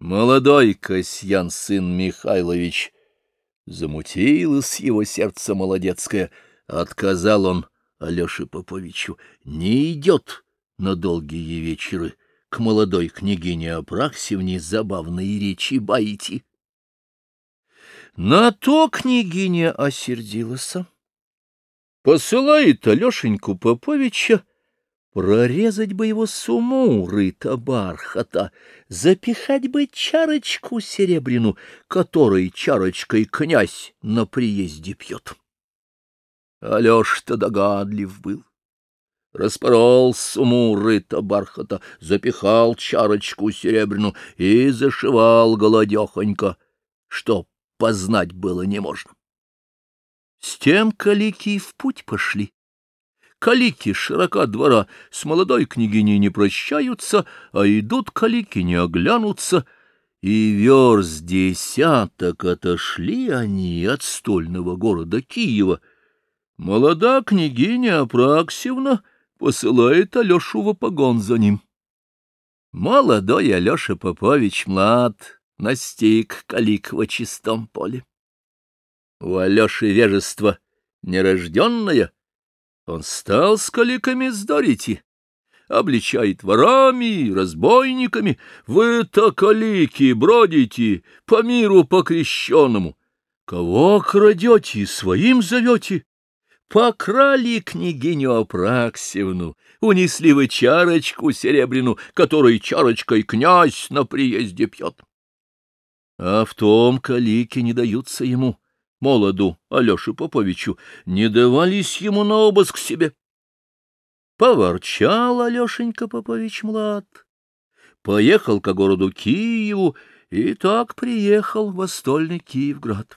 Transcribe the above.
Молодой Касьян, сын Михайлович, замутилось его сердце молодецкое, отказал он Алёше Поповичу, не идет на долгие вечеры к молодой княгине Апраксевне забавные речи баити. На то княгиня осердилась. Посылает Алешеньку Поповича Прорезать бы его сумуры-то бархата, запихать бы чарочку серебряну, которой чарочкой князь на приезде пьет. Алеш-то догадлив был. Распорол сумуры-то бархата, запихал чарочку серебряну и зашивал голодехонько, что познать было не можно. С тем калики в путь пошли. Калики широка двора с молодой княгиней не прощаются, а идут калики не оглянутся, и верст десяток отошли они от стольного города Киева. Молода княгиня Апраксевна посылает Алешу в погон за ним. Молодой Алеша Попович млад, настиг калик во чистом поле. У Алеши вежество нерожденное — он стал с каликами здорити, обличает ворами, разбойниками. Вы-то, калики, бродите по миру покрещенному. Кого крадете, своим зовете? Покрали княгиню Апраксевну, унесли вы чарочку серебряну, которой чарочкой князь на приезде пьет. А в том калики не даются ему молоду Алёше Поповичу, не давались ему на обыск себе. Поворчал Алешенька Попович млад, поехал к городу Киеву и так приехал в Остольный Киевград.